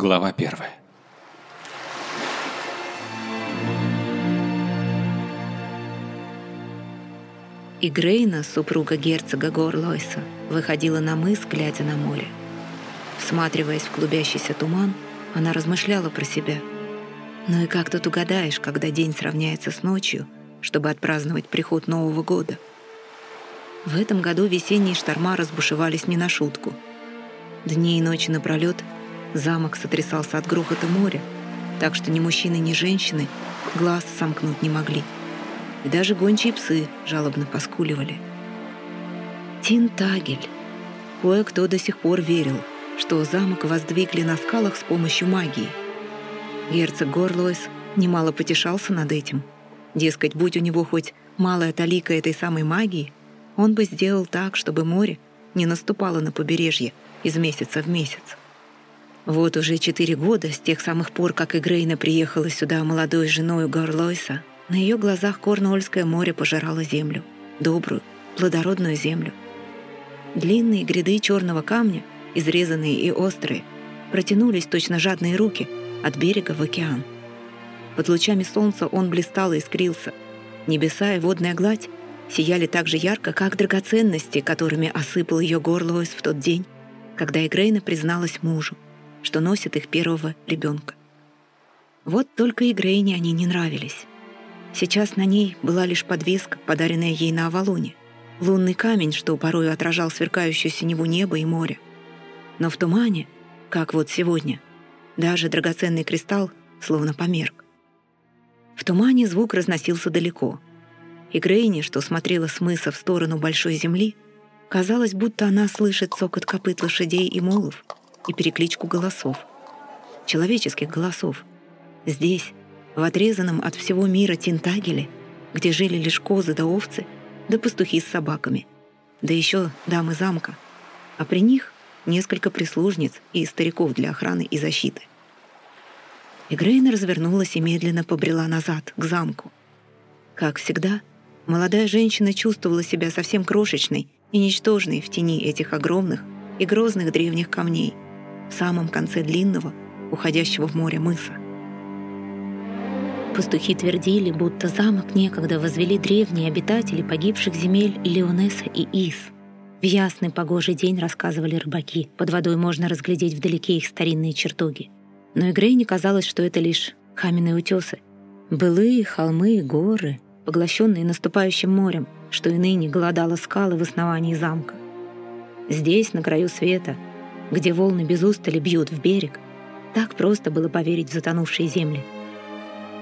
Глава первая. Игрейна, супруга герцога Горлойса, выходила на мыс, глядя на море. Всматриваясь в клубящийся туман, она размышляла про себя. Ну и как тут угадаешь, когда день сравняется с ночью, чтобы отпраздновать приход Нового года? В этом году весенние шторма разбушевались не на шутку. Дни и ночи напролёт — Замок сотрясался от грохота моря, так что ни мужчины, ни женщины глаз сомкнуть не могли. И даже гончие псы жалобно поскуливали. Тинтагель. Кое-кто до сих пор верил, что замок воздвигли на скалах с помощью магии. Герцог Горлойс немало потешался над этим. Дескать, будь у него хоть малая талика этой самой магии, он бы сделал так, чтобы море не наступало на побережье из месяца в месяц. Вот уже четыре года, с тех самых пор, как Игрейна приехала сюда молодой женой Горлойса, на ее глазах Корнуольское море пожирало землю. Добрую, плодородную землю. Длинные гряды черного камня, изрезанные и острые, протянулись точно жадные руки от берега в океан. Под лучами солнца он блистал и искрился. Небеса и водная гладь сияли так же ярко, как драгоценности, которыми осыпал ее Горлойс в тот день, когда Игрейна призналась мужу что носит их первого ребенка. Вот только и Грейне они не нравились. Сейчас на ней была лишь подвеска, подаренная ей на Авалоне, лунный камень, что порою отражал сверкающую синеву небо и море. Но в тумане, как вот сегодня, даже драгоценный кристалл словно померк. В тумане звук разносился далеко, и Грейне, что смотрела с мыса в сторону большой земли, казалось, будто она слышит цокот копыт лошадей и молов — и перекличку голосов. Человеческих голосов. Здесь, в отрезанном от всего мира Тинтагеле, где жили лишь козы да овцы, да пастухи с собаками, да еще дамы замка, а при них несколько прислужниц и стариков для охраны и защиты. Игрейна развернулась и медленно побрела назад, к замку. Как всегда, молодая женщина чувствовала себя совсем крошечной и ничтожной в тени этих огромных и грозных древних камней — в самом конце длинного, уходящего в море мыса. Пастухи твердили, будто замок некогда возвели древние обитатели погибших земель Леонеса и Ис. В ясный погожий день рассказывали рыбаки, под водой можно разглядеть вдалеке их старинные чертоги. Но Игрей не казалось, что это лишь каменные утесы. Былые холмы и горы, поглощенные наступающим морем, что и ныне голодало скалы в основании замка. Здесь, на краю света, где волны без устали бьют в берег, так просто было поверить в затонувшие земли.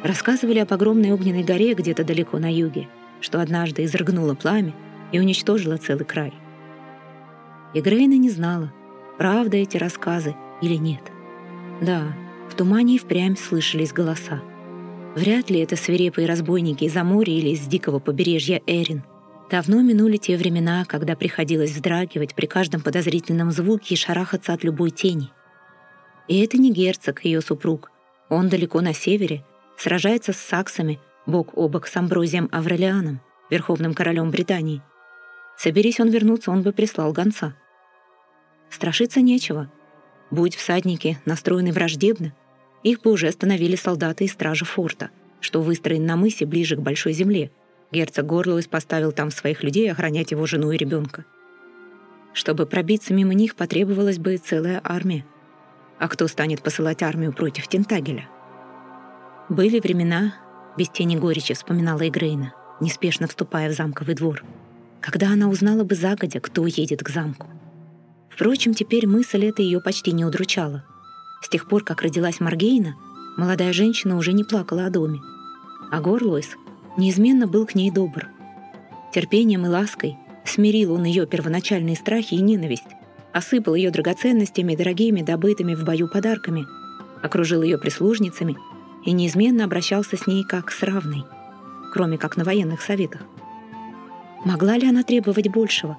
Рассказывали об огромной огненной горе где-то далеко на юге, что однажды изрыгнуло пламя и уничтожило целый край. И Грейна не знала, правда эти рассказы или нет. Да, в тумане и впрямь слышались голоса. Вряд ли это свирепые разбойники из-за моря или из дикого побережья Эрин — Давно минули те времена, когда приходилось вздрагивать при каждом подозрительном звуке и шарахаться от любой тени. И это не герцог, ее супруг. Он далеко на севере, сражается с саксами, бок о бок с Амброзием Аврелианом, верховным королем Британии. Соберись он вернуться, он бы прислал гонца. Страшиться нечего. Будь всадники настроены враждебно, их бы уже остановили солдаты и стражи форта, что выстроен на мысе ближе к большой земле — Герцог Горлоуис поставил там своих людей охранять его жену и ребенка. Чтобы пробиться мимо них, потребовалась бы целая армия. А кто станет посылать армию против Тентагеля? Были времена, без тени горечи вспоминала Игрейна, неспешно вступая в замковый двор, когда она узнала бы загодя, кто едет к замку. Впрочем, теперь мысль эта ее почти не удручала. С тех пор, как родилась Маргейна, молодая женщина уже не плакала о доме. А Горлойс неизменно был к ней добр. Терпением и лаской смирил он ее первоначальные страхи и ненависть, осыпал ее драгоценностями и дорогими добытыми в бою подарками, окружил ее прислужницами и неизменно обращался с ней как с равной, кроме как на военных советах. Могла ли она требовать большего?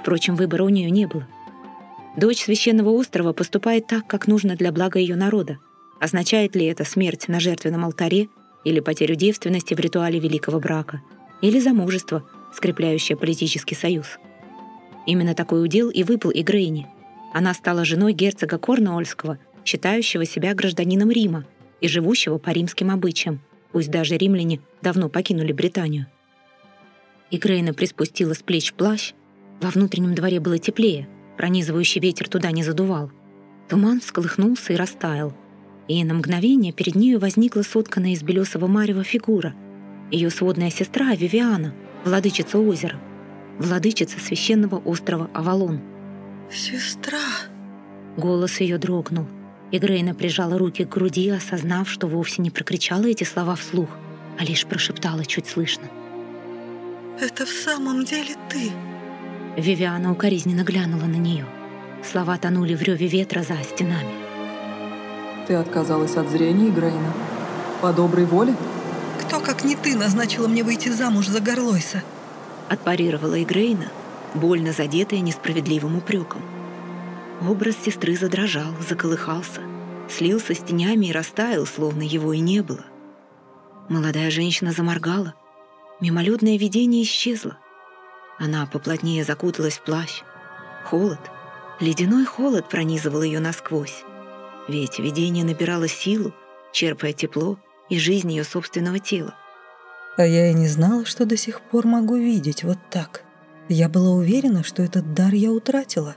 Впрочем, выбора у нее не было. Дочь священного острова поступает так, как нужно для блага ее народа. Означает ли это смерть на жертвенном алтаре – или потерю девственности в ритуале великого брака, или замужество, скрепляющее политический союз. Именно такой удел и выпал и Грейни. Она стала женой герцога Корнуольского считающего себя гражданином Рима и живущего по римским обычаям, пусть даже римляне давно покинули Британию. И Грейна приспустила с плеч плащ. Во внутреннем дворе было теплее, пронизывающий ветер туда не задувал. Туман всколыхнулся и растаял. И на мгновение перед нею возникла сотканная из белесого марева фигура. Ее сводная сестра Вивиана, владычица озера, владычица священного острова Авалон. «Сестра!» Голос ее дрогнул, и Грейна прижала руки к груди, осознав, что вовсе не прокричала эти слова вслух, а лишь прошептала чуть слышно. «Это в самом деле ты?» Вивиана укоризненно глянула на нее. Слова тонули в реве ветра за стенами. Ты отказалась от зрения, Грейна? По доброй воле? Кто, как не ты, назначила мне выйти замуж за Горлойса? Отпарировала Игрейна, больно задетая несправедливым упреком. Образ сестры задрожал, заколыхался, слился с тенями и растаял, словно его и не было. Молодая женщина заморгала. Мимолетное видение исчезло. Она поплотнее закуталась в плащ. Холод, ледяной холод пронизывал ее насквозь. Ведь видение набирало силу, черпая тепло и жизнь ее собственного тела. А я и не знала, что до сих пор могу видеть вот так. Я была уверена, что этот дар я утратила.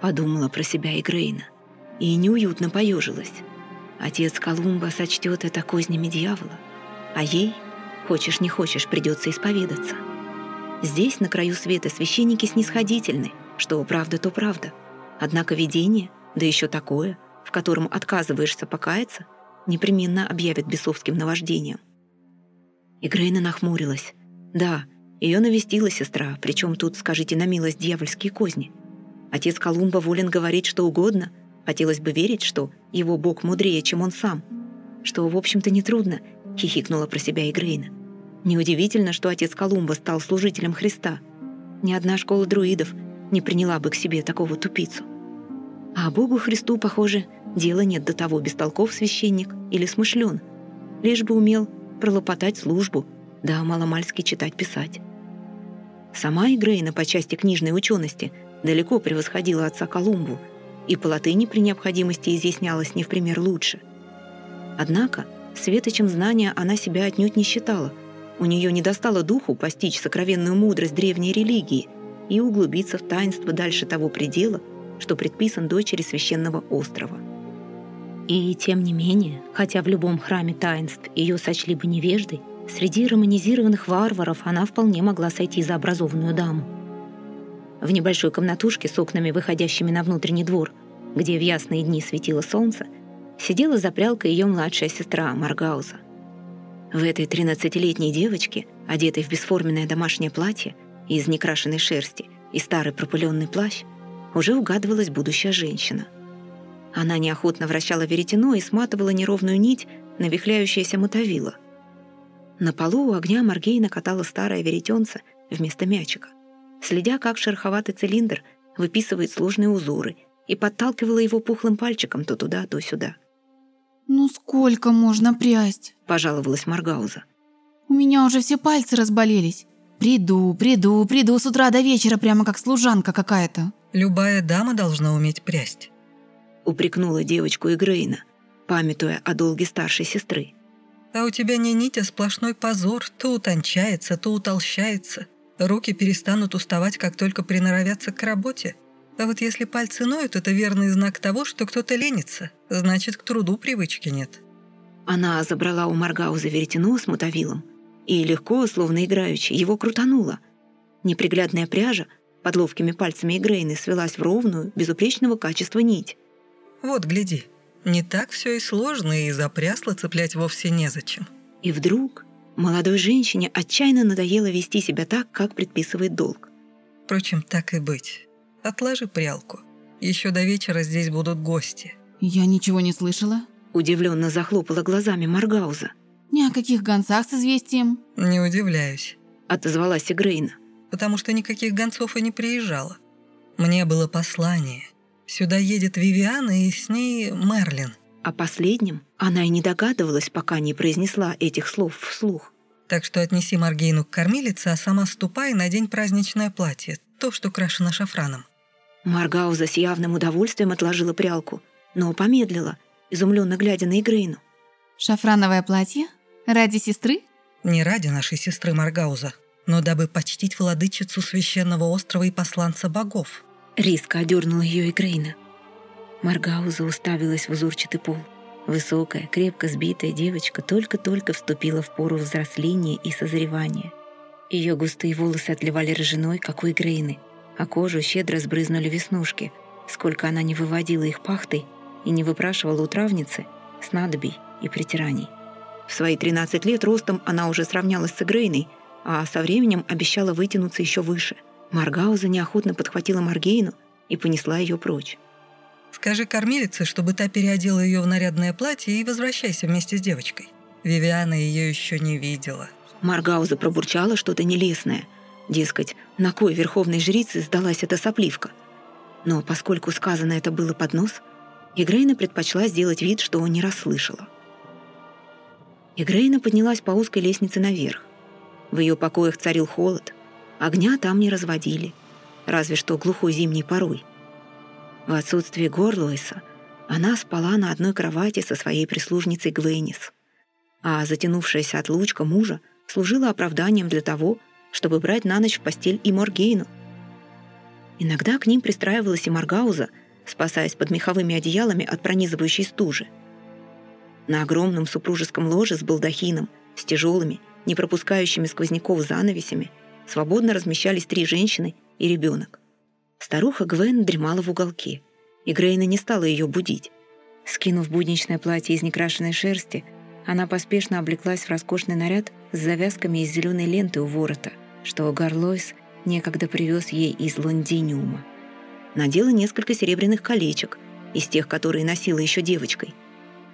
Подумала про себя и Грейна. И неуютно поежилась. Отец Колумба сочтет это кознями дьявола. А ей, хочешь не хочешь, придется исповедаться. Здесь, на краю света, священники снисходительны, что правда, то правда. Однако видение, да еще такое, в котором отказываешься покаяться, непременно объявят бесовским наваждением. И Грейна нахмурилась. Да, ее навестила сестра, причем тут, скажите на милость, дьявольские козни. Отец Колумба волен говорить что угодно. Хотелось бы верить, что его бог мудрее, чем он сам. Что, в общем-то, нетрудно, хихикнула про себя Игрейна. Неудивительно, что отец Колумба стал служителем Христа. Ни одна школа друидов не приняла бы к себе такого тупицу. А Богу Христу, похоже, дела нет до того, бестолков священник или смышлен. Лишь бы умел пролопотать службу, да маломальски читать-писать. Сама Игрейна по части книжной учености далеко превосходила отца Колумбу, и по латыни при необходимости изъяснялась не в пример лучше. Однако, светочем знания она себя отнюдь не считала. У нее не достало духу постичь сокровенную мудрость древней религии и углубиться в таинство дальше того предела, что предписан дочери священного острова. И тем не менее, хотя в любом храме таинств ее сочли бы невеждой, среди романизированных варваров она вполне могла сойти за образованную даму. В небольшой комнатушке с окнами, выходящими на внутренний двор, где в ясные дни светило солнце, сидела за прялкой ее младшая сестра Маргауза. В этой 13-летней девочке, одетой в бесформенное домашнее платье из некрашенной шерсти и старый пропыленный плащ, уже угадывалась будущая женщина. Она неохотно вращала веретено и сматывала неровную нить на вихляющееся мотовило. На полу у огня Маргейна катала старое веретенце вместо мячика, следя, как шероховатый цилиндр выписывает сложные узоры и подталкивала его пухлым пальчиком то туда, то сюда. «Ну сколько можно прясть?» — пожаловалась Маргауза. «У меня уже все пальцы разболелись. Приду, приду, приду с утра до вечера, прямо как служанка какая-то». Любая дама должна уметь прясть. Упрекнула девочку Игрейна, памятуя о долге старшей сестры. А у тебя не нить, а сплошной позор. То утончается, то утолщается. Руки перестанут уставать, как только приноровятся к работе. А вот если пальцы ноют, это верный знак того, что кто-то ленится. Значит, к труду привычки нет. Она забрала у Маргауза веретено с мотовилом и легко, словно играючи, его крутанула. Неприглядная пряжа — под ловкими пальцами Игрейны свелась в ровную, безупречного качества нить. «Вот, гляди, не так все и сложно, и запрясло цеплять вовсе незачем». И вдруг молодой женщине отчаянно надоело вести себя так, как предписывает долг. Впрочем, так и быть. Отложи прялку. Еще до вечера здесь будут гости. Я ничего не слышала. Удивленно захлопала глазами Маргауза. Ни о каких гонцах с известием. Не удивляюсь. Отозвалась Игрейна потому что никаких гонцов и не приезжало. Мне было послание. Сюда едет Вивиана и с ней Мерлин. О последнем она и не догадывалась, пока не произнесла этих слов вслух. Так что отнеси Маргейну к кормилице, а сама ступай на день праздничное платье, то, что крашено шафраном. Маргауза с явным удовольствием отложила прялку но помедлила, изумленно глядя на Игрейну. «Шафрановое платье? Ради сестры?» «Не ради нашей сестры Маргауза, но дабы почтить владычицу священного острова и посланца богов». Риска одернула ее Игрейна. Маргауза уставилась в узорчатый пол. Высокая, крепко сбитая девочка только-только вступила в пору взросления и созревания. Ее густые волосы отливали рыжиной, как у Игрейны, а кожу щедро сбрызнули веснушки, сколько она не выводила их пахтой и не выпрашивала у травницы снадобий и притираний. В свои 13 лет ростом она уже сравнялась с Игрейной, а со временем обещала вытянуться еще выше. Маргауза неохотно подхватила Маргейну и понесла ее прочь. Скажи кормилице, чтобы та переодела ее в нарядное платье и возвращайся вместе с девочкой. Вивиана ее еще не видела». Маргауза пробурчала что-то нелестное. Дескать, на кой верховной жрице сдалась эта сопливка? Но поскольку сказано это было под нос, Игрейна предпочла сделать вид, что не расслышала. Игрейна поднялась по узкой лестнице наверх. В ее покоях царил холод. Огня там не разводили, разве что глухой зимней порой. В отсутствие Горлуэса она спала на одной кровати со своей прислужницей Гвенис, а затянувшаяся отлучка мужа служила оправданием для того, чтобы брать на ночь в постель и Моргейну. Иногда к ним пристраивалась и Маргауза, спасаясь под меховыми одеялами от пронизывающей стужи. На огромном супружеском ложе с балдахином, с тяжелыми, не пропускающими сквозняков занавесями, свободно размещались три женщины и ребенок. Старуха Гвен дремала в уголке, и Грейна не стала ее будить. Скинув будничное платье из некрашенной шерсти, она поспешно облеклась в роскошный наряд с завязками из зеленой ленты у ворота, что Гарлойс некогда привез ей из Лондиниума. Надела несколько серебряных колечек, из тех, которые носила еще девочкой.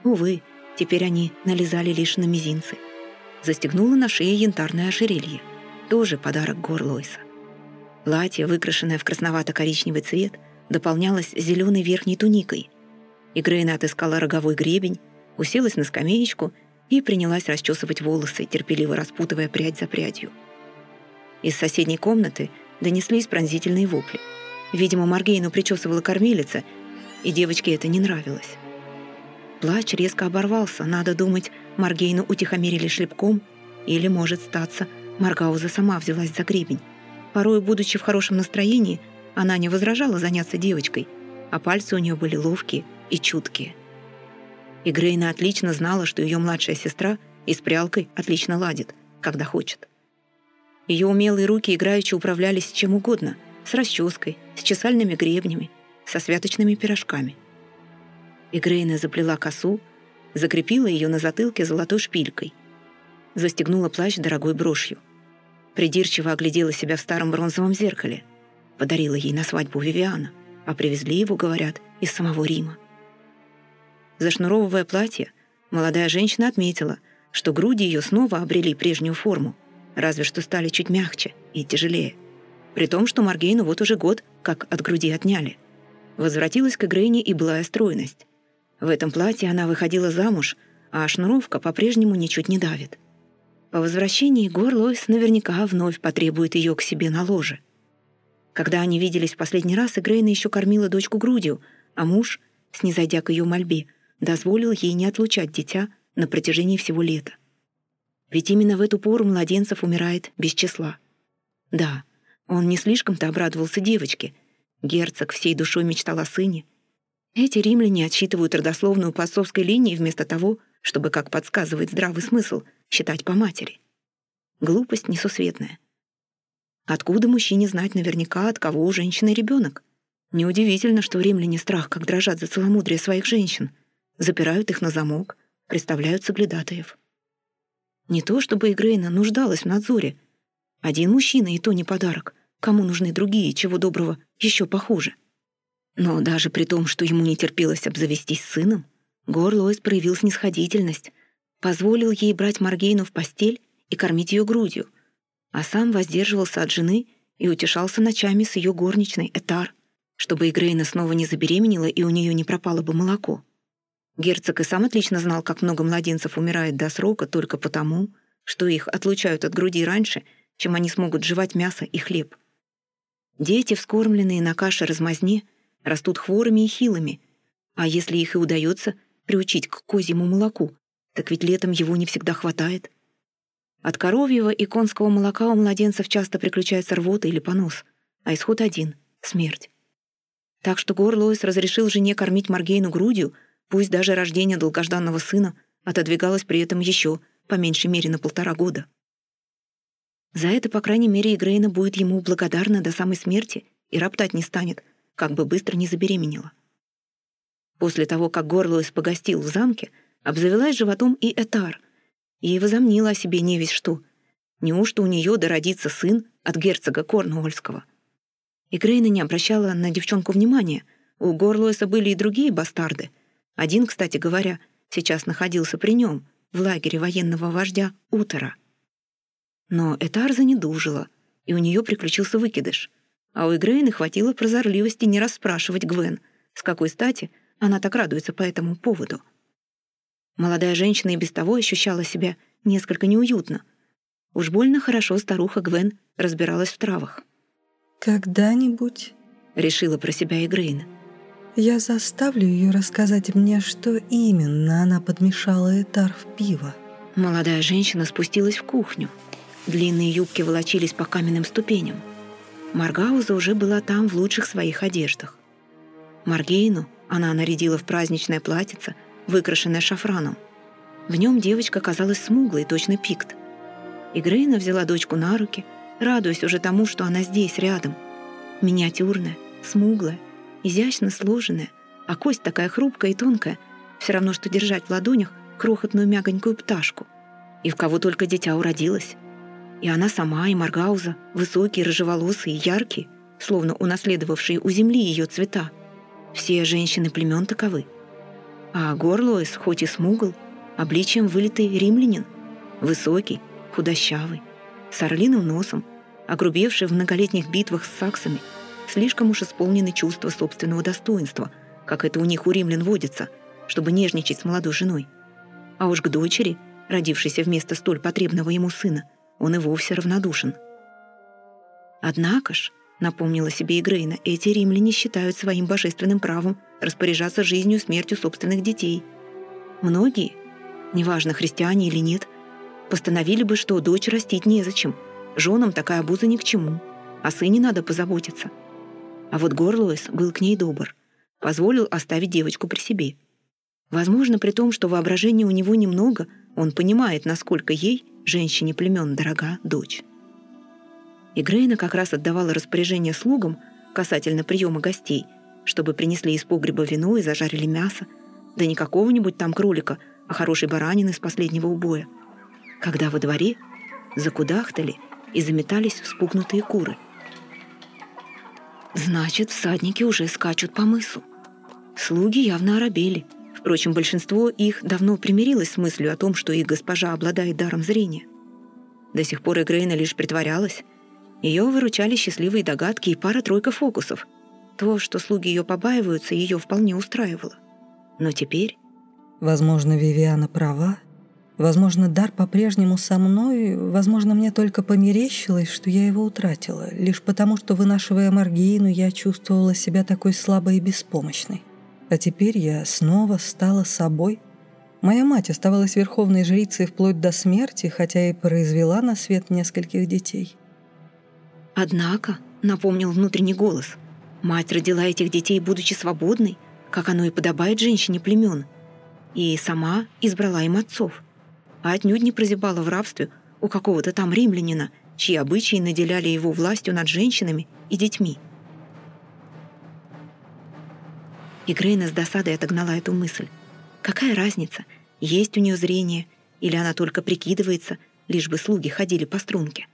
Увы, теперь они налезали лишь на мизинцы. Застегнула на шее янтарное ожерелье, тоже подарок Горлойса. Платье, выкрашенное в красновато-коричневый цвет, дополнялось зеленой верхней туникой. И Грейна отыскала роговой гребень, уселась на скамеечку и принялась расчесывать волосы, терпеливо распутывая прядь за прядью. Из соседней комнаты донеслись пронзительные вопли. Видимо, Маргейну причесывала кормилица, и девочке это не нравилось. Плач резко оборвался. Надо думать, Маргейну утихомирили шлепком, или, может статься, Маргауза сама взялась за гребень. Порой, будучи в хорошем настроении, она не возражала заняться девочкой, а пальцы у нее были ловкие и чуткие. И Грейна отлично знала, что ее младшая сестра и с прялкой отлично ладит, когда хочет. Ее умелые руки играючи управлялись чем угодно, с расческой, с чесальными гребнями, со святочными пирожками. И Грейна заплела косу, закрепила ее на затылке золотой шпилькой, застегнула плащ дорогой брошью придирчиво оглядела себя в старом бронзовом зеркале. Подарила ей на свадьбу Вивиана, а привезли его, говорят, из самого Рима. Зашнуровывая платье, молодая женщина отметила, что груди ее снова обрели прежнюю форму, разве что стали чуть мягче и тяжелее. При том, что Маргейну вот уже год как от груди отняли. Возвратилась к Игрейне и былая стройность. В этом платье она выходила замуж, а шнуровка по-прежнему ничуть не давит. По возвращении Гор Лойс наверняка вновь потребует ее к себе на ложе. Когда они виделись в последний раз, Игрейна еще кормила дочку грудью, а муж, снизойдя к ее мольбе, дозволил ей не отлучать дитя на протяжении всего лета. Ведь именно в эту пору младенцев умирает без числа. Да, он не слишком-то обрадовался девочке. Герцог всей душой мечтал о сыне. Эти римляне отсчитывают родословную по отцовской линии вместо того, чтобы, как подсказывает здравый смысл, считать по матери. Глупость несусветная. Откуда мужчине знать наверняка, от кого у женщины ребенок? Неудивительно, что римляне страх, как дрожат за целомудрие своих женщин, запирают их на замок, представляют соглядатаев. Не то чтобы Игрейна нуждалась в надзоре. Один мужчина и то не подарок. Кому нужны другие, чего доброго, еще похуже. Но даже при том, что ему не терпелось обзавестись сыном, Горлоис проявил снисходительность, позволил ей брать Маргейну в постель и кормить ее грудью, а сам воздерживался от жены и утешался ночами с ее горничной Этар, чтобы Игрейна снова не забеременела и у нее не пропало бы молоко. Герцог и сам отлично знал, как много младенцев умирает до срока только потому, что их отлучают от груди раньше, чем они смогут жевать мясо и хлеб. Дети, вскормленные на каше размазне, растут хворыми и хилыми, А если их и удается приучить к козьему молоку, так ведь летом его не всегда хватает. От коровьего и конского молока у младенцев часто приключается рвота или понос, а исход один — смерть. Так что Горлоис разрешил жене кормить Маргейну грудью, пусть даже рождение долгожданного сына отодвигалось при этом еще по меньшей мере на полтора года. За это, по крайней мере, Игрейна будет ему благодарна до самой смерти и роптать не станет, как бы быстро не забеременела. После того, как Горлоис погостил в замке, обзавелась животом и Этар, и возомнила о себе не весь что. Неужто у нее дородится сын от герцога Корнуольского? И Грейна не обращала на девчонку внимания. У Горлоиса были и другие бастарды. Один, кстати говоря, сейчас находился при нем, в лагере военного вождя Утера. Но Этар занедужила, и у нее приключился выкидыш. А у Игрейны хватило прозорливости не расспрашивать Гвен, с какой стати она так радуется по этому поводу. Молодая женщина и без того ощущала себя несколько неуютно. Уж больно хорошо старуха Гвен разбиралась в травах. «Когда-нибудь», — решила про себя Игрейна, «я заставлю ее рассказать мне, что именно она подмешала этар в пиво». Молодая женщина спустилась в кухню. Длинные юбки волочились по каменным ступеням. Маргауза уже была там в лучших своих одеждах. Маргейну она нарядила в праздничное платьице, выкрашенное шафраном. В нем девочка казалась смуглой, точно пикт. И Грейна взяла дочку на руки, радуясь уже тому, что она здесь, рядом. Миниатюрная, смуглая, изящно сложенная, а кость такая хрупкая и тонкая, все равно, что держать в ладонях крохотную мягонькую пташку. И в кого только дитя уродилось. И она сама, и Маргауза, высокие, рыжеволосые, яркие, словно унаследовавшие у земли ее цвета. Все женщины племен таковы. А Горлоис, хоть и смугл, обличием вылитый римлянин, высокий, худощавый, с орлиным носом, огрубевший в многолетних битвах с саксами, слишком уж исполнены чувства собственного достоинства, как это у них у римлян водится, чтобы нежничать с молодой женой. А уж к дочери, родившейся вместо столь потребного ему сына, он и вовсе равнодушен. Однако ж, напомнила себе Игрейна, эти римляне считают своим божественным правом распоряжаться жизнью и смертью собственных детей. Многие, неважно, христиане или нет, постановили бы, что дочь растить незачем, женам такая обуза ни к чему, о сыне надо позаботиться. А вот Горлоис был к ней добр, позволил оставить девочку при себе. Возможно, при том, что воображения у него немного, он понимает, насколько ей — женщине племен дорога дочь. И Грейна как раз отдавала распоряжение слугам касательно приема гостей, чтобы принесли из погреба вино и зажарили мясо, да не какого-нибудь там кролика, а хорошей баранины с последнего убоя. Когда во дворе закудахтали и заметались вспугнутые куры. Значит, всадники уже скачут по мысу. Слуги явно оробели — Впрочем, большинство их давно примирилось с мыслью о том, что их госпожа обладает даром зрения. До сих пор Игрейна лишь притворялась. Ее выручали счастливые догадки и пара-тройка фокусов. То, что слуги ее побаиваются, ее вполне устраивало. Но теперь... Возможно, Вивиана права. Возможно, дар по-прежнему со мной. Возможно, мне только померещилось, что я его утратила. Лишь потому, что, вынашивая Маргиину, я чувствовала себя такой слабой и беспомощной. А теперь я снова стала собой. Моя мать оставалась верховной жрицей вплоть до смерти, хотя и произвела на свет нескольких детей. Однако, напомнил внутренний голос, мать родила этих детей, будучи свободной, как оно и подобает женщине племен, и сама избрала им отцов, а отнюдь не прозябала в рабстве у какого-то там римлянина, чьи обычаи наделяли его властью над женщинами и детьми. И Грейна с досадой отогнала эту мысль. Какая разница, есть у нее зрение, или она только прикидывается, лишь бы слуги ходили по струнке.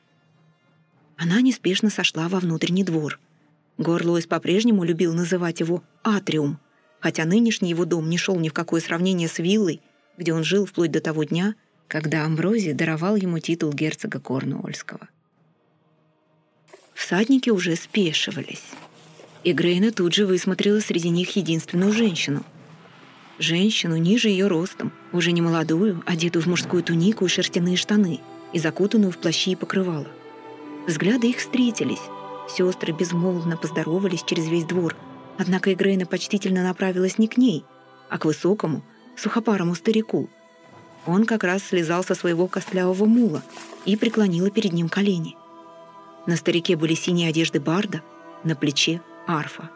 Она неспешно сошла во внутренний двор. Горлоис по-прежнему любил называть его «атриум», хотя нынешний его дом не шел ни в какое сравнение с виллой, где он жил вплоть до того дня, когда Амброзий даровал ему титул герцога Корнуольского. Всадники уже спешивались и Грейна тут же высмотрела среди них единственную женщину. Женщину ниже ее ростом, уже не молодую, одетую в мужскую тунику и шерстяные штаны и закутанную в плащи и покрывало. Взгляды их встретились. Сестры безмолвно поздоровались через весь двор, однако Игрейна почтительно направилась не к ней, а к высокому, сухопарому старику. Он как раз слезал со своего костлявого мула и преклонила перед ним колени. На старике были синие одежды барда, на плече арфа.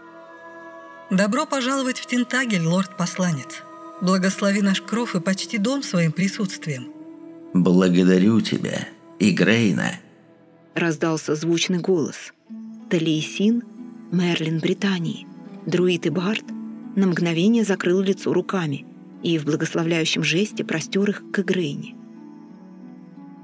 «Добро пожаловать в Тентагель, лорд-посланец. Благослови наш кров и почти дом своим присутствием». «Благодарю тебя, Игрейна», — раздался звучный голос. Талиесин, Мерлин Британии, друид и бард на мгновение закрыл лицо руками и в благословляющем жесте простер их к Игрейне.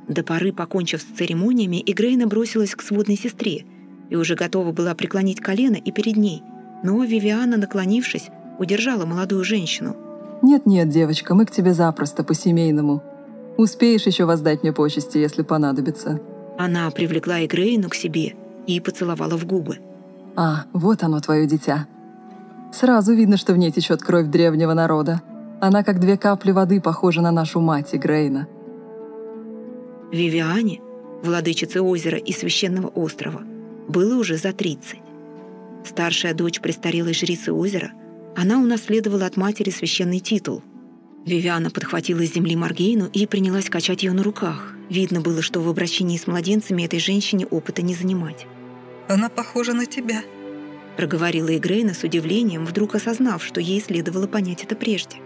До поры, покончив с церемониями, Игрейна бросилась к сводной сестре и уже готова была преклонить колено и перед ней, но Вивиана, наклонившись, удержала молодую женщину. «Нет-нет, девочка, мы к тебе запросто, по-семейному. Успеешь еще воздать мне почести, если понадобится». Она привлекла Игрейну к себе и поцеловала в губы. «А, вот оно, твое дитя. Сразу видно, что в ней течет кровь древнего народа. Она как две капли воды похожа на нашу мать Игрейна». Вивиане, владычице озера и священного острова, было уже за 30. Старшая дочь престарелой жрицы озера, она унаследовала от матери священный титул. Вивиана подхватила с земли Маргейну и принялась качать ее на руках. Видно было, что в обращении с младенцами этой женщине опыта не занимать. «Она похожа на тебя», — проговорила Игрейна с удивлением, вдруг осознав, что ей следовало понять это прежде.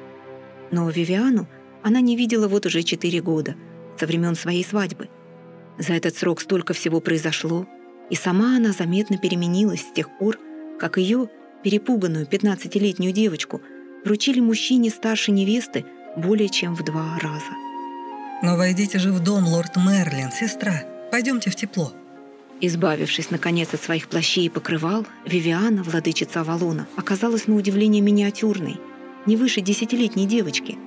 Но Вивиану она не видела вот уже четыре года — со времен своей свадьбы. За этот срок столько всего произошло, и сама она заметно переменилась с тех пор, как ее, перепуганную 15-летнюю девочку, вручили мужчине старше невесты более чем в два раза. «Но войдите же в дом, лорд Мерлин, сестра. Пойдемте в тепло». Избавившись, наконец, от своих плащей и покрывал, Вивиана, владычица Авалона, оказалась на удивление миниатюрной, не выше десятилетней девочки.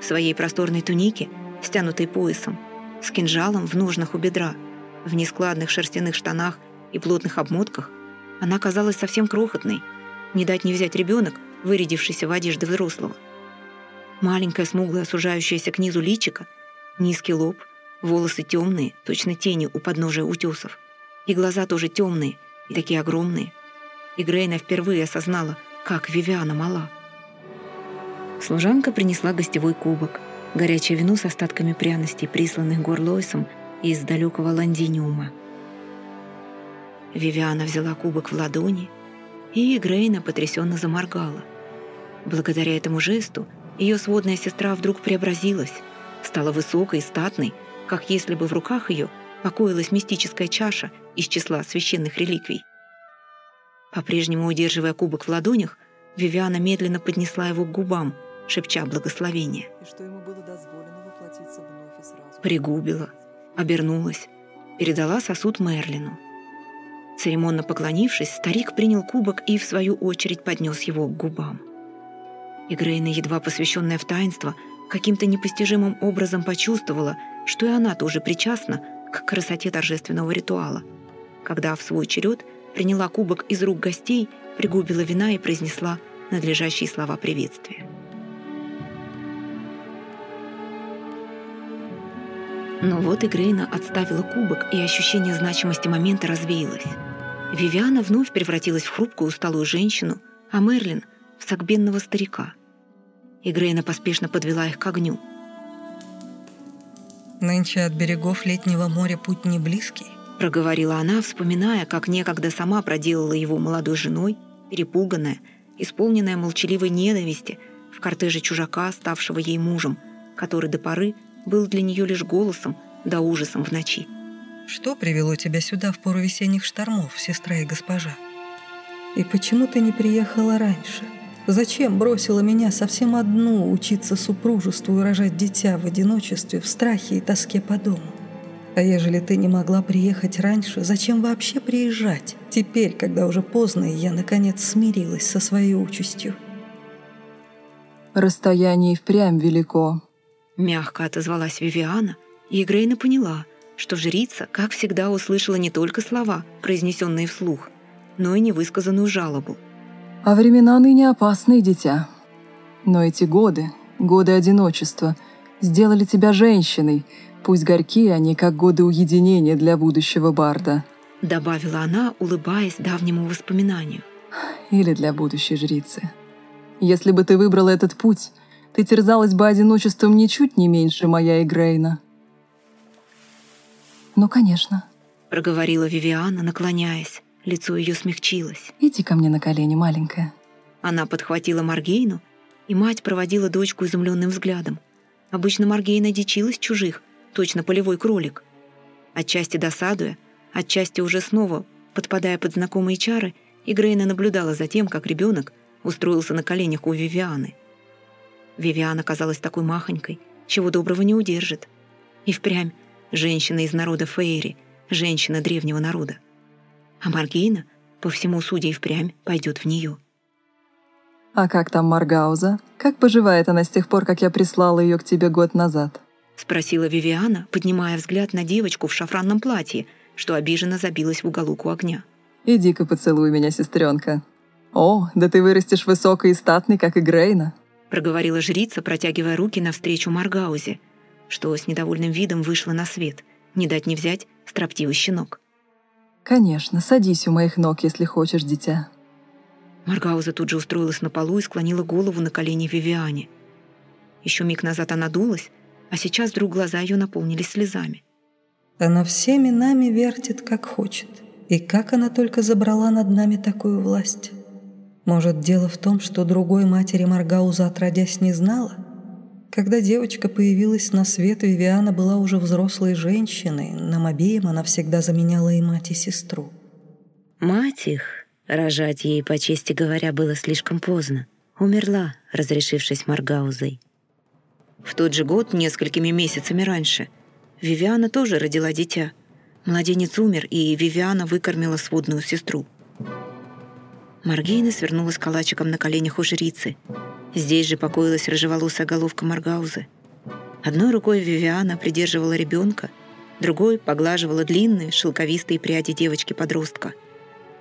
В своей просторной тунике – стянутой поясом, с кинжалом в ножнах у бедра, в нескладных шерстяных штанах и плотных обмотках, она казалась совсем крохотной, не дать не взять ребенок, вырядившийся в одежды взрослого. Маленькая, смуглая, сужающаяся к низу личика, низкий лоб, волосы темные, точно тени у подножия утесов, и глаза тоже темные и такие огромные. И Грейна впервые осознала, как Вивиана мала. Служанка принесла гостевой кубок — горячее вино с остатками пряностей, присланных Горлойсом из далекого Лондиниума. Вивиана взяла кубок в ладони, и Грейна потрясенно заморгала. Благодаря этому жесту ее сводная сестра вдруг преобразилась, стала высокой и статной, как если бы в руках ее покоилась мистическая чаша из числа священных реликвий. По-прежнему удерживая кубок в ладонях, Вивиана медленно поднесла его к губам, шепча благословение. И что ему было дозволено воплотиться вновь и сразу. Пригубила, обернулась, передала сосуд Мерлину. Церемонно поклонившись, старик принял кубок и, в свою очередь, поднес его к губам. И Грейна, едва посвященная в таинство, каким-то непостижимым образом почувствовала, что и она тоже причастна к красоте торжественного ритуала, когда в свой черед приняла кубок из рук гостей, пригубила вина и произнесла надлежащие слова приветствия. Но вот и Грейна отставила кубок, и ощущение значимости момента развеялось. Вивиана вновь превратилась в хрупкую усталую женщину, а Мерлин — в согбенного старика. И Грейна поспешно подвела их к огню. «Нынче от берегов летнего моря путь не близкий», — проговорила она, вспоминая, как некогда сама проделала его молодой женой, перепуганная, исполненная молчаливой ненависти в кортеже чужака, ставшего ей мужем, который до поры — был для нее лишь голосом да ужасом в ночи. «Что привело тебя сюда в пору весенних штормов, сестра и госпожа? И почему ты не приехала раньше? Зачем бросила меня совсем одну учиться супружеству и рожать дитя в одиночестве, в страхе и тоске по дому? А ежели ты не могла приехать раньше, зачем вообще приезжать? Теперь, когда уже поздно, и я, наконец, смирилась со своей участью». «Расстояние впрямь велико», Мягко отозвалась Вивиана, и Грейна поняла, что жрица, как всегда, услышала не только слова, произнесенные вслух, но и невысказанную жалобу. «А времена ныне опасные, дитя. Но эти годы, годы одиночества, сделали тебя женщиной, пусть горькие они, как годы уединения для будущего барда», добавила она, улыбаясь давнему воспоминанию. «Или для будущей жрицы». Если бы ты выбрала этот путь, ты терзалась бы одиночеством ничуть не меньше, моя Игрейна. Ну, конечно. Проговорила Вивиана, наклоняясь. Лицо ее смягчилось. Иди ко мне на колени, маленькая. Она подхватила Маргейну, и мать проводила дочку изумленным взглядом. Обычно Маргейна дичилась чужих, точно полевой кролик. Отчасти досадуя, отчасти уже снова, подпадая под знакомые чары, Игрейна наблюдала за тем, как ребенок устроился на коленях у Вивианы. Вивиана казалась такой махонькой, чего доброго не удержит. И впрямь женщина из народа Фейри, женщина древнего народа. А Маргейна, по всему судя и впрямь, пойдет в нее. «А как там Маргауза? Как поживает она с тех пор, как я прислала ее к тебе год назад?» — спросила Вивиана, поднимая взгляд на девочку в шафранном платье, что обиженно забилась в уголок у огня. «Иди-ка поцелуй меня, сестренка. О, да ты вырастешь высокой и статной, как и Грейна», — проговорила жрица, протягивая руки навстречу Маргаузе, что с недовольным видом вышло на свет, не дать не взять строптивый щенок. «Конечно, садись у моих ног, если хочешь, дитя», Маргауза тут же устроилась на полу и склонила голову на колени Вивиане. Еще миг назад она дулась, а сейчас вдруг глаза ее наполнились слезами. Она всеми нами вертит, как хочет. И как она только забрала над нами такую власть? Может, дело в том, что другой матери Маргауза отродясь не знала? Когда девочка появилась на свет, Вивиана была уже взрослой женщиной. Нам обеим она всегда заменяла и мать, и сестру. Мать их Рожать ей, по чести говоря, было слишком поздно. Умерла, разрешившись Маргаузой. В тот же год, несколькими месяцами раньше, Вивиана тоже родила дитя. Младенец умер, и Вивиана выкормила сводную сестру. Маргейна свернулась калачиком на коленях у жрицы. Здесь же покоилась рыжеволосая головка Маргаузы. Одной рукой Вивиана придерживала ребенка, другой поглаживала длинные шелковистые пряди девочки-подростка —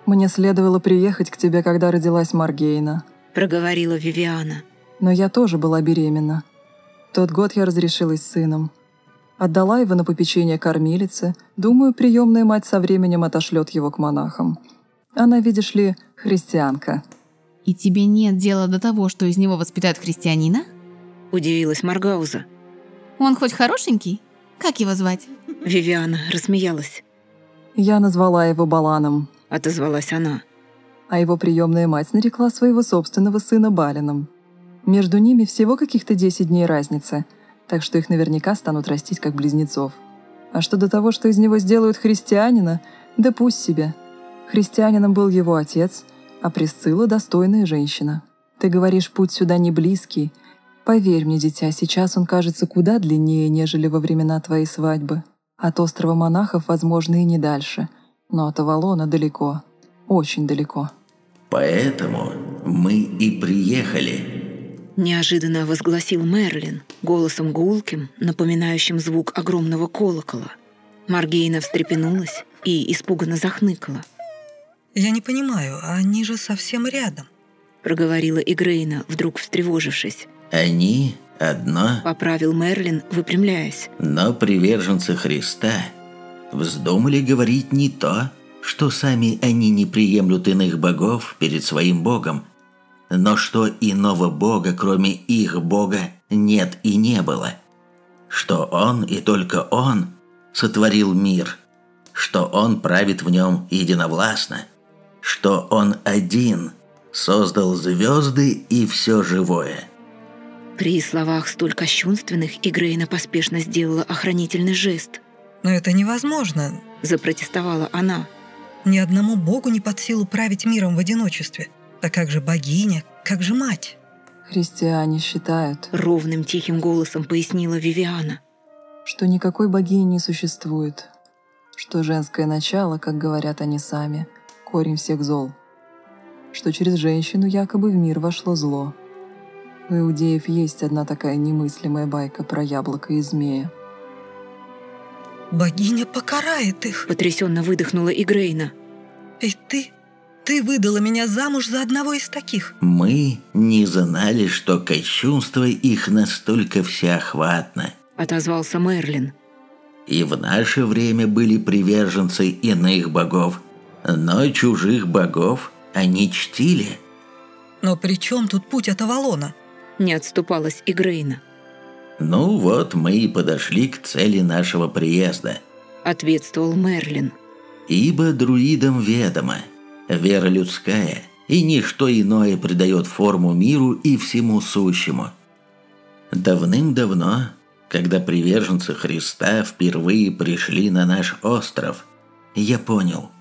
«Мне следовало приехать к тебе, когда родилась Маргейна», — проговорила Вивиана. «Но я тоже была беременна. Тот год я разрешилась с сыном. Отдала его на попечение кормилице. Думаю, приемная мать со временем отошлет его к монахам. Она, видишь ли, христианка». «И тебе нет дела до того, что из него воспитают христианина?» — удивилась Маргауза. «Он хоть хорошенький? Как его звать?» Вивиана рассмеялась. Я назвала его Баланом, — отозвалась она. А его приемная мать нарекла своего собственного сына Балином. Между ними всего каких-то 10 дней разницы, так что их наверняка станут растить как близнецов. А что до того, что из него сделают христианина, да пусть себе. Христианином был его отец, а Присцилла — достойная женщина. Ты говоришь, путь сюда не близкий. Поверь мне, дитя, сейчас он кажется куда длиннее, нежели во времена твоей свадьбы. От острова монахов, возможно, и не дальше — но от Авалона далеко, очень далеко. Поэтому мы и приехали. Неожиданно возгласил Мерлин, голосом гулким, напоминающим звук огромного колокола. Маргейна встрепенулась и испуганно захныкала. «Я не понимаю, они же совсем рядом», — проговорила Игрейна, вдруг встревожившись. «Они одно», — поправил Мерлин, выпрямляясь. «Но приверженцы Христа вздумали говорить не то, что сами они не приемлют иных богов перед своим богом, но что иного бога, кроме их бога, нет и не было, что он и только он сотворил мир, что он правит в нем единовластно, что он один создал звезды и все живое. При словах столь кощунственных Игрейна поспешно сделала охранительный жест – «Но это невозможно», – запротестовала она. «Ни одному богу не под силу править миром в одиночестве. А как же богиня, как же мать?» «Христиане считают», – ровным тихим голосом пояснила Вивиана, «что никакой богини не существует, что женское начало, как говорят они сами, корень всех зол, что через женщину якобы в мир вошло зло. У иудеев есть одна такая немыслимая байка про яблоко и змея. Богиня покарает их. Потрясенно выдохнула Игрейна. И ты? Ты выдала меня замуж за одного из таких. Мы не знали, что кощунство их настолько всеохватно. Отозвался Мерлин. И в наше время были приверженцы иных богов. Но чужих богов они чтили. Но при чем тут путь от Авалона? Не отступалась и Грейна. «Ну вот мы и подошли к цели нашего приезда», Ответствовал Мерлин. «Ибо друидам ведомо, вера людская, и ничто иное придает форму миру и всему сущему. Давным-давно, когда приверженцы Христа впервые пришли на наш остров, я понял,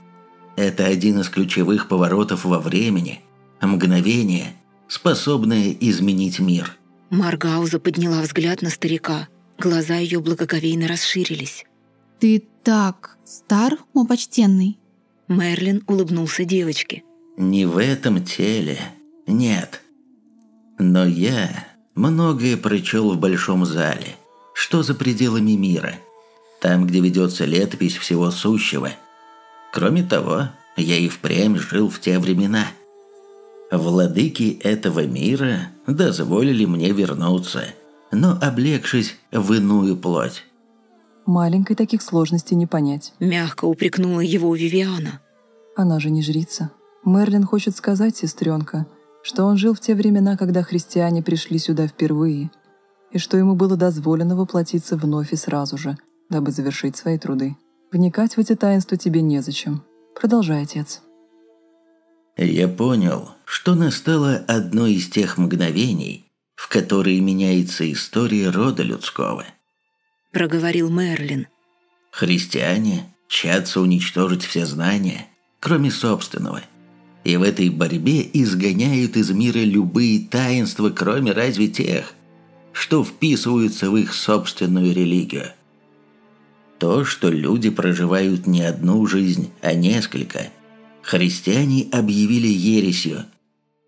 это один из ключевых поворотов во времени, мгновение, способное изменить мир». Маргауза подняла взгляд на старика. Глаза ее благоговейно расширились. «Ты так стар, о почтенный?» Мерлин улыбнулся девочке. Не в этом теле, нет. Но я многое прочел в большом зале, что за пределами мира, там, где ведется летопись всего сущего. Кроме того, я и впрямь жил в те времена. Владыки этого мира дозволили мне вернуться, но облегшись в иную плоть. Маленькой таких сложностей не понять. Мягко упрекнула его Вивиана. Она же не жрица. Мерлин хочет сказать, сестренка, что он жил в те времена, когда христиане пришли сюда впервые, и что ему было дозволено воплотиться вновь и сразу же, дабы завершить свои труды. Вникать в эти таинства тебе незачем. Продолжай, отец. Я понял, что настало одно из тех мгновений, в которые меняется история рода людского. Проговорил Мерлин. Христиане чатся уничтожить все знания, кроме собственного. И в этой борьбе изгоняют из мира любые таинства, кроме разве тех, что вписываются в их собственную религию. То, что люди проживают не одну жизнь, а несколько, христиане объявили ересью.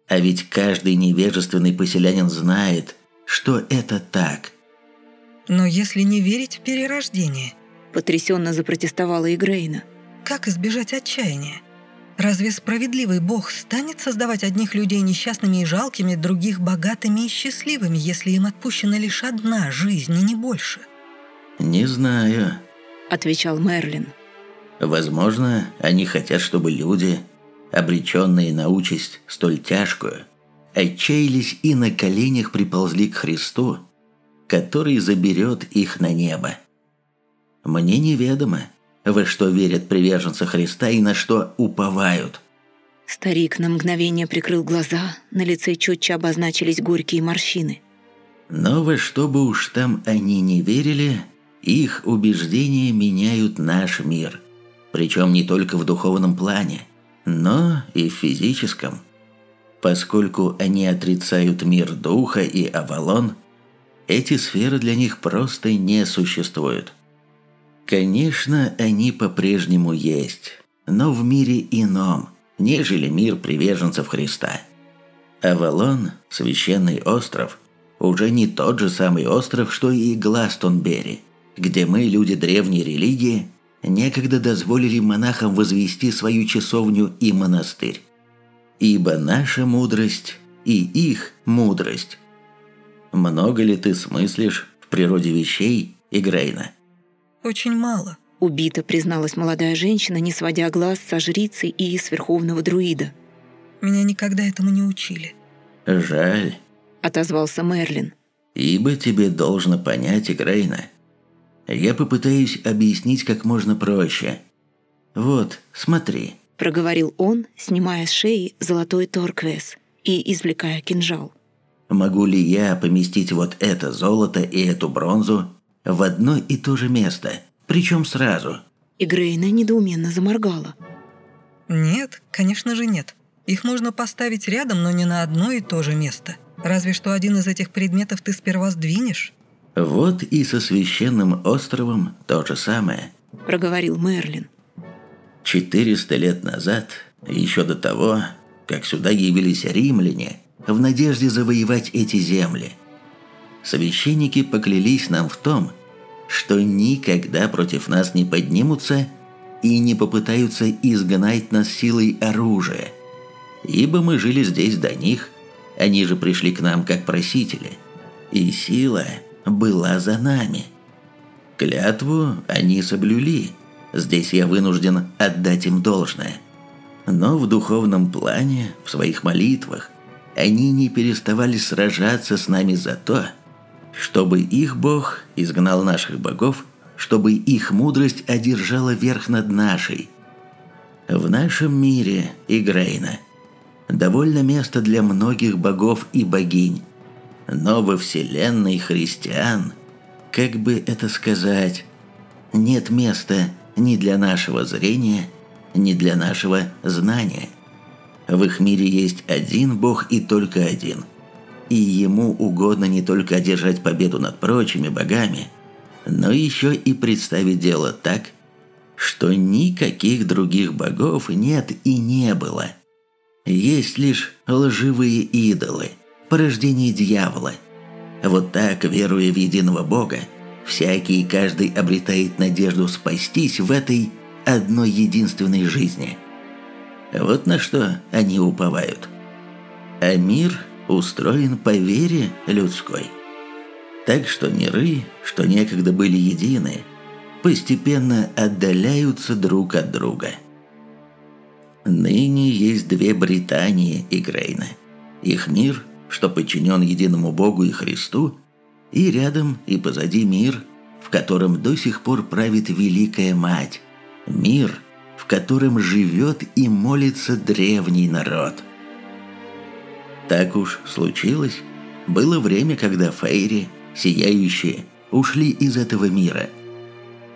А ведь каждый невежественный поселянин знает, что это так. Но если не верить в перерождение, Потрясенно запротестовала Игрейна. как избежать отчаяния? Разве справедливый Бог станет создавать одних людей несчастными и жалкими, других богатыми и счастливыми, если им отпущена лишь одна жизнь и не больше? Не знаю. Отвечал Мерлин. Возможно, они хотят, чтобы люди, обреченные на участь столь тяжкую, отчаялись и на коленях приползли к Христу, который заберет их на небо. Мне неведомо, во что верят приверженцы Христа и на что уповают. Старик на мгновение прикрыл глаза, на лице четче обозначились горькие морщины. Но во что бы уж там они не верили, их убеждения меняют наш мир. Причем не только в духовном плане, но и в физическом. Поскольку они отрицают мир духа и Авалон, эти сферы для них просто не существуют. Конечно, они по-прежнему есть, но в мире ином, нежели мир приверженцев Христа. Авалон, священный остров, уже не тот же самый остров, что и Гластонбери, где мы, люди древней религии, некогда дозволили монахам возвести свою часовню и монастырь. Ибо наша мудрость и их мудрость. Много ли ты смыслишь в природе вещей, Игрейна? Очень мало. Убита призналась молодая женщина, не сводя глаз со жрицы и с верховного друида. Меня никогда этому не учили. Жаль, Отозвался Мерлин. ибо тебе должно понять, Игрейна. Я попытаюсь объяснить как можно проще. Вот, смотри. Проговорил он, снимая с шеи золотой торквес и извлекая кинжал. Могу ли я поместить вот это золото и эту бронзу в одно и то же место, причем сразу? И Грейна недоуменно заморгала. Нет, конечно же нет. Их можно поставить рядом, но не на одно и то же место. Разве что один из этих предметов ты сперва сдвинешь. Вот и со священным островом то же самое. Проговорил Мерлин. 400 лет назад, еще до того, как сюда явились римляне, в надежде завоевать эти земли, священники поклялись нам в том, что никогда против нас не поднимутся и не попытаются изгнать нас силой оружия, ибо мы жили здесь до них, они же пришли к нам как просители, и сила была за нами. Клятву они соблюли, здесь я вынужден отдать им должное. Но в духовном плане, в своих молитвах, они не переставали сражаться с нами за то, чтобы их бог изгнал наших богов, чтобы их мудрость одержала верх над нашей. В нашем мире, Игрейна, довольно места для многих богов и богинь, но во вселенной христиан, как бы это сказать, нет места ни для нашего зрения, ни для нашего знания. В их мире есть один бог и только один. И ему угодно не только одержать победу над прочими богами, но еще и представить дело так, что никаких других богов нет и не было. Есть лишь лживые идолы, порождение дьявола. Вот так, веруя в единого Бога, всякий и каждый обретает надежду спастись в этой одной единственной жизни. Вот на что они уповают. А мир устроен по вере людской. Так что миры, что некогда были едины, постепенно отдаляются друг от друга. Ныне есть две Британии и Грейна. Их мир, что подчинен единому Богу и Христу, и рядом и позади мир, в котором до сих пор правит Великая Мать, мир, в котором живет и молится древний народ. Так уж случилось, было время, когда Фейри – сияющие, ушли из этого мира.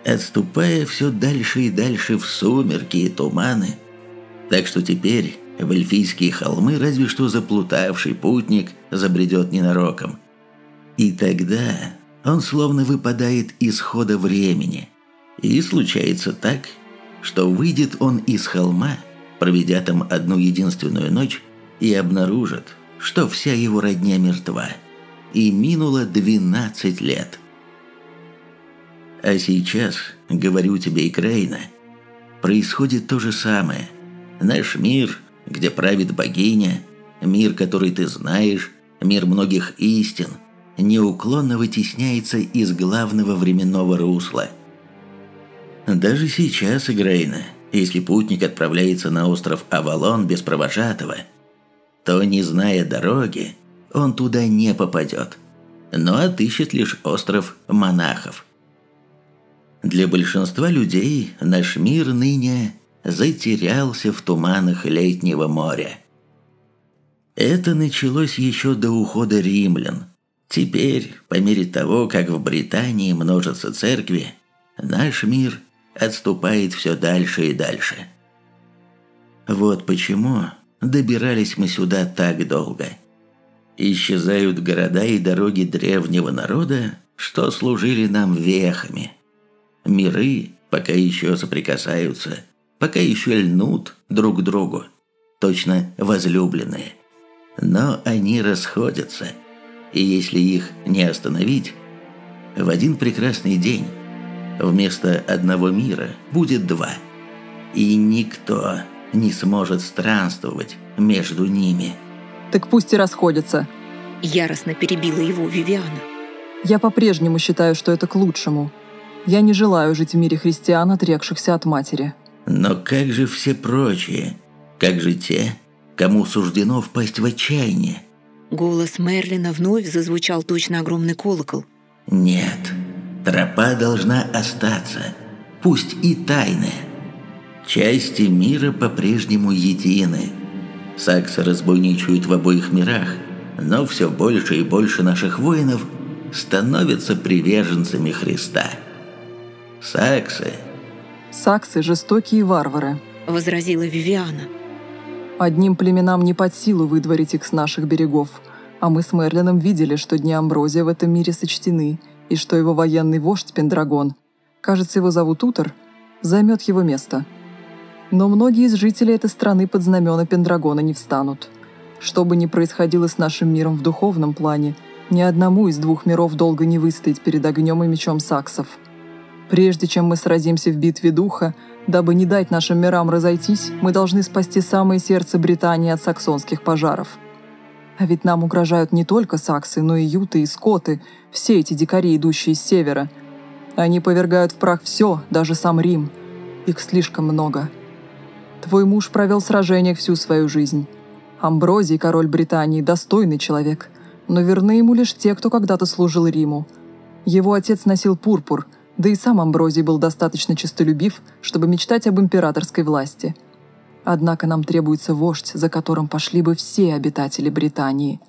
Отступая все дальше и дальше в сумерки и туманы. Так что теперь в эльфийские холмы разве что заплутавший путник забредет ненароком. И тогда он словно выпадает из хода времени. И случается так, что выйдет он из холма, проведя там одну единственную ночь, и обнаружит, что вся его родня мертва и минуло 12 лет. А сейчас, говорю тебе, Икраина, происходит то же самое. Наш мир, где правит богиня, мир, который ты знаешь, мир многих истин, неуклонно вытесняется из главного временного русла. Даже сейчас, Игрейна, если путник отправляется на остров Авалон без провожатого, то, не зная дороги, он туда не попадет, но отыщет лишь остров монахов. Для большинства людей наш мир ныне затерялся в туманах летнего моря. Это началось еще до ухода римлян. Теперь, по мере того, как в Британии множатся церкви, наш мир отступает все дальше и дальше. Вот почему добирались мы сюда так долго – исчезают города и дороги древнего народа, что служили нам вехами. Миры пока еще соприкасаются, пока еще льнут друг к другу, точно возлюбленные. Но они расходятся, и если их не остановить, в один прекрасный день вместо одного мира будет два, и никто не сможет странствовать между ними. Так пусть и расходятся. Яростно перебила его Вивиана. Я по-прежнему считаю, что это к лучшему. Я не желаю жить в мире христиан, отрекшихся от матери. Но как же все прочие? Как же те, кому суждено впасть в отчаяние? Голос Мерлина вновь зазвучал точно огромный колокол. Нет, тропа должна остаться, пусть и тайная. Части мира по-прежнему едины – Саксы разбойничают в обоих мирах, но все больше и больше наших воинов становятся приверженцами Христа. Саксы... Саксы – жестокие варвары, – возразила Вивиана. Одним племенам не под силу выдворить их с наших берегов, а мы с Мерлином видели, что дни Амброзия в этом мире сочтены, и что его военный вождь Пендрагон, кажется, его зовут Утор, займет его место – но многие из жителей этой страны под знамена Пендрагона не встанут. Что бы ни происходило с нашим миром в духовном плане, ни одному из двух миров долго не выстоять перед огнем и мечом саксов. Прежде чем мы сразимся в битве духа, дабы не дать нашим мирам разойтись, мы должны спасти самое сердце Британии от саксонских пожаров. А ведь нам угрожают не только саксы, но и юты и скоты, все эти дикари, идущие с севера. Они повергают в прах все, даже сам Рим. Их слишком много. Твой муж провел в сражениях всю свою жизнь. Амброзий, король Британии, достойный человек, но верны ему лишь те, кто когда-то служил Риму. Его отец носил пурпур, да и сам Амброзий был достаточно честолюбив, чтобы мечтать об императорской власти. Однако нам требуется вождь, за которым пошли бы все обитатели Британии.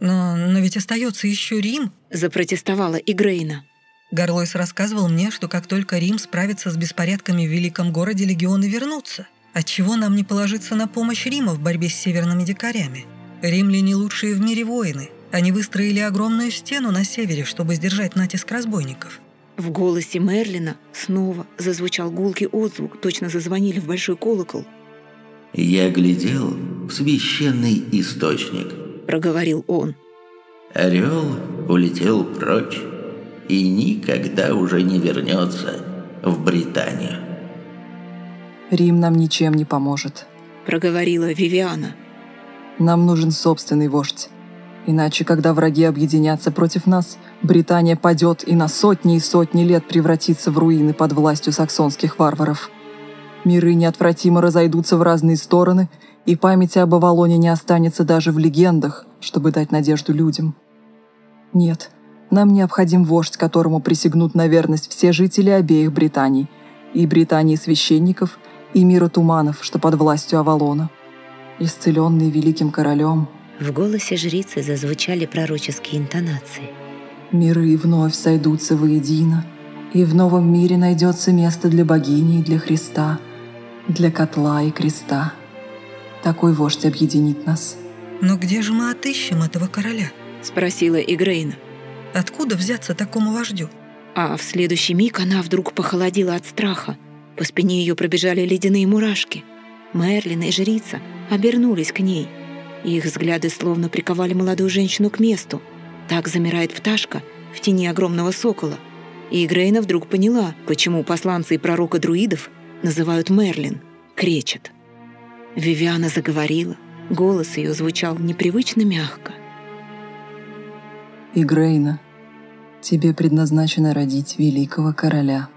Но, но ведь остается еще Рим, Запротестовала Игрейна. Горлойс рассказывал мне, что как только Рим справится с беспорядками в великом городе, легионы вернутся. Отчего нам не положиться на помощь Рима в борьбе с северными дикарями? Римляне лучшие в мире воины. Они выстроили огромную стену на севере, чтобы сдержать натиск разбойников. В голосе Мерлина снова зазвучал гулкий отзвук, точно зазвонили в большой колокол. Я глядел в священный источник. Проговорил он. Орел улетел прочь и никогда уже не вернется в Британию. Рим нам ничем не поможет. Проговорила Вивиана. Нам нужен собственный вождь. Иначе, когда враги объединятся против нас, Британия падет и на сотни и сотни лет превратится в руины под властью саксонских варваров. Миры неотвратимо разойдутся в разные стороны, и памяти об Авалоне не останется даже в легендах, чтобы дать надежду людям. Нет, нам необходим вождь, которому присягнут на верность все жители обеих Британий, и Британии священников, и мира туманов, что под властью Авалона. Исцеленный великим королем, В голосе жрицы зазвучали пророческие интонации. миры вновь сойдутся воедино, и в новом мире найдется место для богини и для Христа, для котла и креста. Такой вождь объединит нас. Но где же мы отыщем этого короля? Спросила Игрейна. Откуда взяться такому вождю? А в следующий миг она вдруг похолодела от страха. По спине ее пробежали ледяные мурашки. Мерлин и жрица обернулись к ней. Их взгляды словно приковали молодую женщину к месту. Так замирает пташка в тени огромного сокола. И Грейна вдруг поняла, почему посланцы и пророка друидов называют Мерлин кречет. Вивиана заговорила. Голос ее звучал непривычно мягко. И Грейна, тебе предназначено родить великого короля.